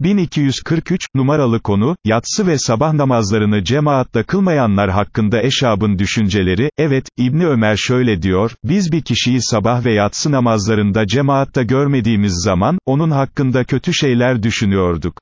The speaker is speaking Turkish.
1243, numaralı konu, yatsı ve sabah namazlarını cemaatta kılmayanlar hakkında eşabın düşünceleri, evet, İbni Ömer şöyle diyor, biz bir kişiyi sabah ve yatsı namazlarında cemaatta görmediğimiz zaman, onun hakkında kötü şeyler düşünüyorduk.